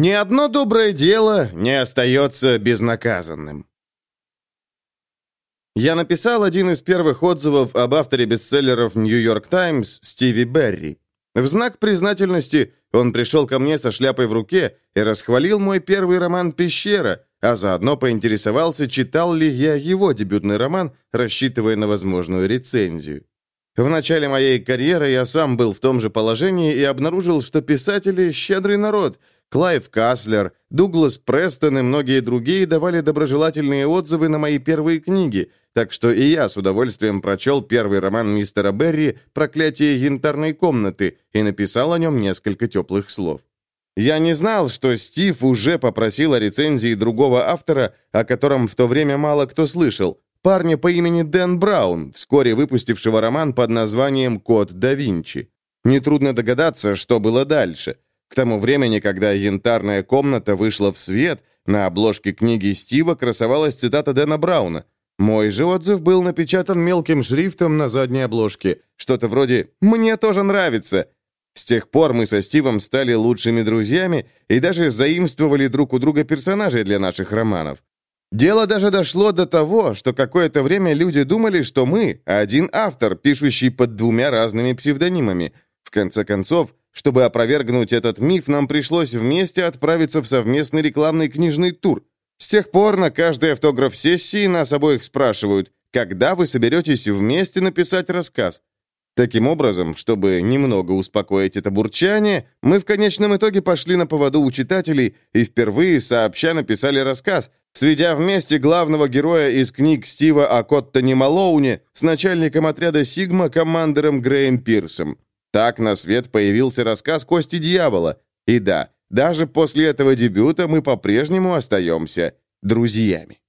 Ни одно доброе дело не остается безнаказанным. Я написал один из первых отзывов об авторе бестселлеров «Нью-Йорк Таймс» Стиви Берри. В знак признательности он пришел ко мне со шляпой в руке и расхвалил мой первый роман «Пещера», а заодно поинтересовался, читал ли я его дебютный роман, рассчитывая на возможную рецензию. В начале моей карьеры я сам был в том же положении и обнаружил, что писатели – щедрый народ. Клайв Каслер, Дуглас Престон и многие другие давали доброжелательные отзывы на мои первые книги, так что и я с удовольствием прочел первый роман мистера Берри «Проклятие янтарной комнаты» и написал о нем несколько теплых слов. Я не знал, что Стив уже попросил о рецензии другого автора, о котором в то время мало кто слышал, парня по имени Дэн Браун, вскоре выпустившего роман под названием «Код да Винчи». Нетрудно догадаться, что было дальше. К тому времени, когда «Янтарная комната» вышла в свет, на обложке книги Стива красовалась цитата Дэна Брауна. Мой же отзыв был напечатан мелким шрифтом на задней обложке. Что-то вроде «Мне тоже нравится», с тех пор мы со Стивом стали лучшими друзьями и даже заимствовали друг у друга персонажей для наших романов. Дело даже дошло до того, что какое-то время люди думали, что мы – один автор, пишущий под двумя разными псевдонимами. В конце концов, чтобы опровергнуть этот миф, нам пришлось вместе отправиться в совместный рекламный книжный тур. С тех пор на каждой автограф-сессии нас обоих спрашивают, когда вы соберетесь вместе написать рассказ. Таким образом, чтобы немного успокоить это бурчание, мы в конечном итоге пошли на поводу у читателей и впервые сообща написали рассказ, сведя вместе главного героя из книг Стива о Коттоне Малоуне с начальником отряда «Сигма» командором Греем Пирсом. Так на свет появился рассказ «Кости дьявола». И да, даже после этого дебюта мы по-прежнему остаемся друзьями.